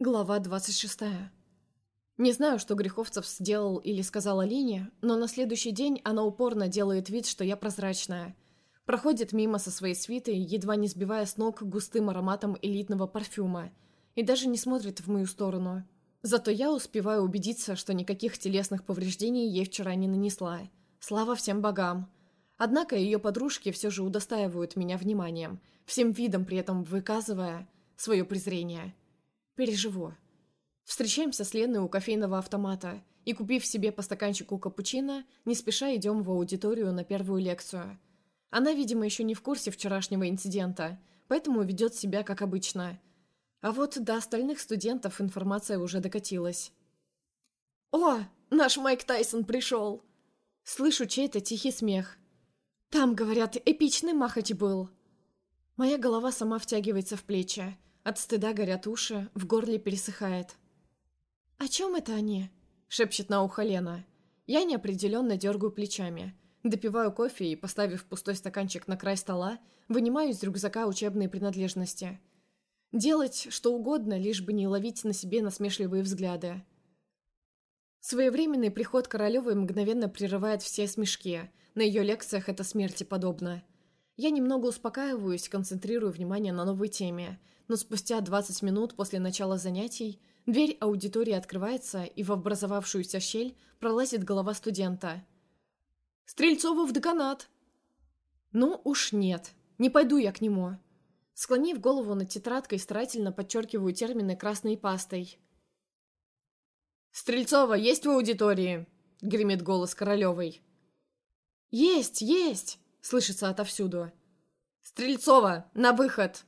Глава 26. Не знаю, что Греховцев сделал или сказал Алине, но на следующий день она упорно делает вид, что я прозрачная. Проходит мимо со своей свитой, едва не сбивая с ног густым ароматом элитного парфюма, и даже не смотрит в мою сторону. Зато я успеваю убедиться, что никаких телесных повреждений ей вчера не нанесла. Слава всем богам. Однако ее подружки все же удостаивают меня вниманием, всем видом при этом выказывая свое презрение – Переживу. Встречаемся с Леной у кофейного автомата и, купив себе по стаканчику капучино, не спеша идем в аудиторию на первую лекцию. Она, видимо, еще не в курсе вчерашнего инцидента, поэтому ведет себя как обычно. А вот до остальных студентов информация уже докатилась. «О, наш Майк Тайсон пришел!» Слышу чей-то тихий смех. «Там, говорят, эпичный махач был!» Моя голова сама втягивается в плечи, от стыда горят уши, в горле пересыхает. «О чем это они?» — шепчет на ухо Лена. Я неопределенно дергаю плечами. Допиваю кофе и, поставив пустой стаканчик на край стола, вынимаю из рюкзака учебные принадлежности. Делать что угодно, лишь бы не ловить на себе насмешливые взгляды. Своевременный приход Королевой мгновенно прерывает все смешки. На ее лекциях это смерти подобно. Я немного успокаиваюсь, концентрирую внимание на новой теме, но спустя 20 минут после начала занятий дверь аудитории открывается, и в образовавшуюся щель пролазит голова студента. «Стрельцову в деканат!» «Ну уж нет, не пойду я к нему». Склонив голову над тетрадкой, старательно подчеркиваю термины красной пастой. «Стрельцова есть в аудитории?» — гремит голос Королевой. «Есть, есть!» — слышится отовсюду. «Стрельцова, на выход!»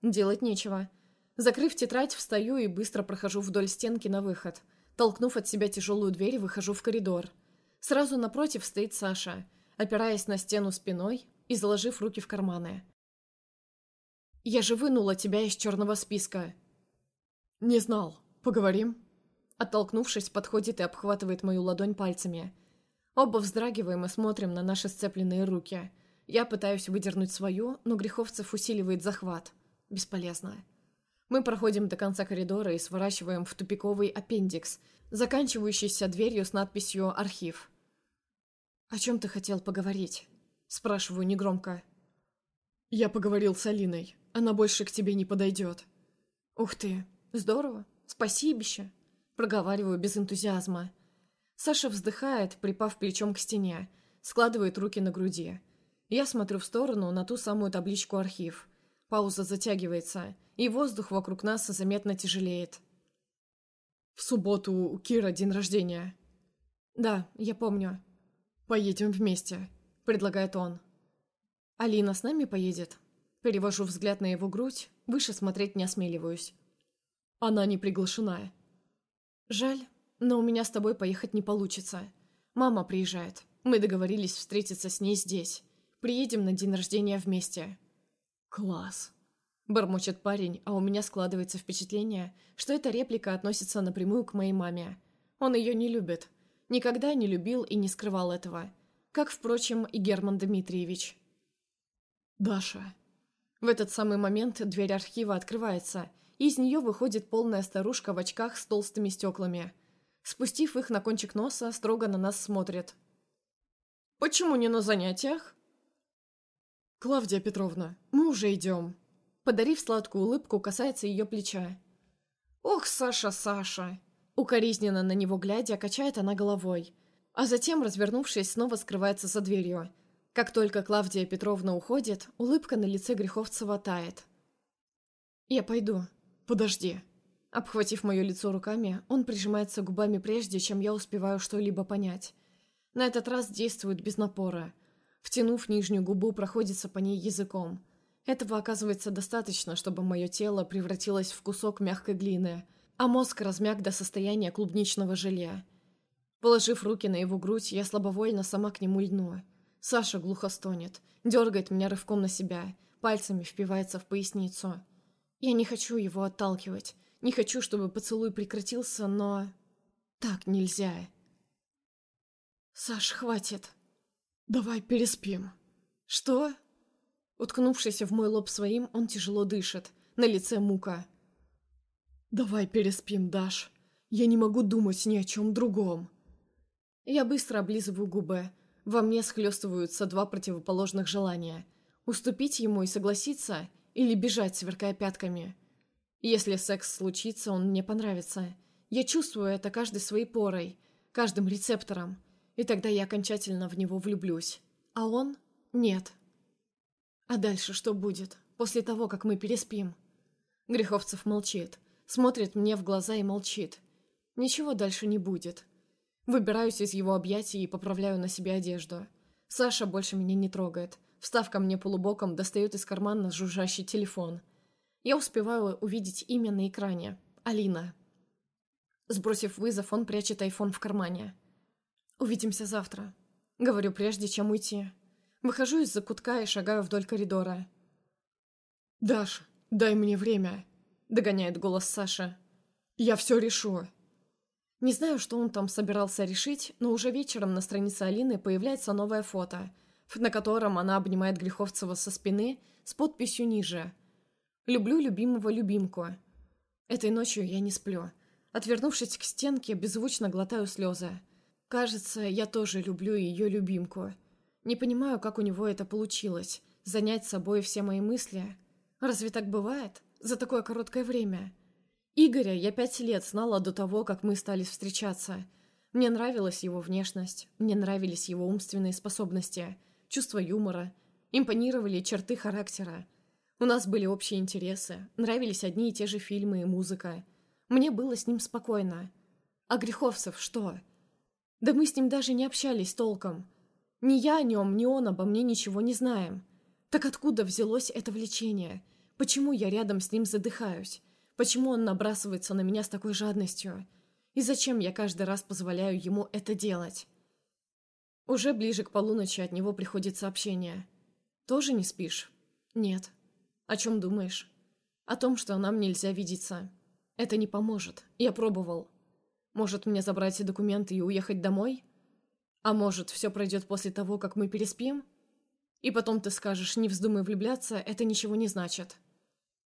Делать нечего. Закрыв тетрадь, встаю и быстро прохожу вдоль стенки на выход. Толкнув от себя тяжелую дверь, выхожу в коридор. Сразу напротив стоит Саша, опираясь на стену спиной и заложив руки в карманы. «Я же вынула тебя из черного списка». «Не знал. Поговорим?» Оттолкнувшись, подходит и обхватывает мою ладонь пальцами. Оба вздрагиваем и смотрим на наши сцепленные руки. Я пытаюсь выдернуть свою, но Греховцев усиливает захват – Бесполезно. Мы проходим до конца коридора и сворачиваем в тупиковый аппендикс, заканчивающийся дверью с надписью «Архив». «О чем ты хотел поговорить?» Спрашиваю негромко. «Я поговорил с Алиной. Она больше к тебе не подойдет». «Ух ты! Здорово! Спасибище!» Проговариваю без энтузиазма. Саша вздыхает, припав плечом к стене, складывает руки на груди. Я смотрю в сторону на ту самую табличку «Архив». Пауза затягивается, и воздух вокруг нас заметно тяжелеет. «В субботу у Кира день рождения». «Да, я помню». «Поедем вместе», — предлагает он. «Алина с нами поедет?» Перевожу взгляд на его грудь, выше смотреть не осмеливаюсь. «Она не приглашена». «Жаль, но у меня с тобой поехать не получится. Мама приезжает. Мы договорились встретиться с ней здесь. Приедем на день рождения вместе». «Класс!» Бормочет парень, а у меня складывается впечатление, что эта реплика относится напрямую к моей маме. Он ее не любит. Никогда не любил и не скрывал этого. Как, впрочем, и Герман Дмитриевич. «Даша». В этот самый момент дверь архива открывается, и из нее выходит полная старушка в очках с толстыми стеклами. Спустив их на кончик носа, строго на нас смотрит. «Почему не на занятиях?» «Клавдия Петровна, мы уже идем». Подарив сладкую улыбку, касается ее плеча. «Ох, Саша, Саша!» Укоризненно на него глядя, качает она головой. А затем, развернувшись, снова скрывается за дверью. Как только Клавдия Петровна уходит, улыбка на лице Греховцева тает. «Я пойду. Подожди». Обхватив мое лицо руками, он прижимается губами прежде, чем я успеваю что-либо понять. На этот раз действует без напора – Втянув нижнюю губу, проходится по ней языком. Этого оказывается достаточно, чтобы мое тело превратилось в кусок мягкой глины, а мозг размяк до состояния клубничного желе. Положив руки на его грудь, я слабовольно сама к нему льну. Саша глухо стонет, дергает меня рывком на себя, пальцами впивается в поясницу. Я не хочу его отталкивать, не хочу, чтобы поцелуй прекратился, но... Так нельзя. «Саш, хватит!» «Давай переспим». «Что?» Уткнувшись в мой лоб своим, он тяжело дышит. На лице мука. «Давай переспим, Даш. Я не могу думать ни о чем другом». Я быстро облизываю губы. Во мне схлестываются два противоположных желания. Уступить ему и согласиться, или бежать, сверкая пятками. Если секс случится, он мне понравится. Я чувствую это каждой своей порой, каждым рецептором. И тогда я окончательно в него влюблюсь. А он? Нет. А дальше что будет, после того, как мы переспим? Греховцев молчит, смотрит мне в глаза и молчит. Ничего дальше не будет. Выбираюсь из его объятий и поправляю на себе одежду. Саша больше меня не трогает. Встав ко мне полубоком, достает из кармана жужжащий телефон. Я успеваю увидеть имя на экране. Алина. Сбросив вызов, он прячет айфон в кармане. «Увидимся завтра», — говорю, прежде чем уйти. Выхожу из-за кутка и шагаю вдоль коридора. «Даш, дай мне время», — догоняет голос Саши. «Я все решу». Не знаю, что он там собирался решить, но уже вечером на странице Алины появляется новое фото, на котором она обнимает Греховцева со спины с подписью ниже. «Люблю любимого любимку». Этой ночью я не сплю. Отвернувшись к стенке, беззвучно глотаю слезы. Кажется, я тоже люблю ее любимку. Не понимаю, как у него это получилось. Занять собой все мои мысли. Разве так бывает? За такое короткое время. Игоря я пять лет знала до того, как мы стали встречаться. Мне нравилась его внешность, мне нравились его умственные способности, чувство юмора, импонировали черты характера. У нас были общие интересы, нравились одни и те же фильмы и музыка. Мне было с ним спокойно. А Греховцев что? Да мы с ним даже не общались толком. Ни я о нем, ни он обо мне ничего не знаем. Так откуда взялось это влечение? Почему я рядом с ним задыхаюсь? Почему он набрасывается на меня с такой жадностью? И зачем я каждый раз позволяю ему это делать? Уже ближе к полуночи от него приходит сообщение. «Тоже не спишь?» «Нет». «О чем думаешь?» «О том, что нам нельзя видеться. Это не поможет. Я пробовал. Может, мне забрать документы и уехать домой? А может, все пройдет после того, как мы переспим? И потом ты скажешь, не вздумай влюбляться, это ничего не значит».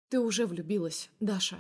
Ты уже влюбилась, Даша.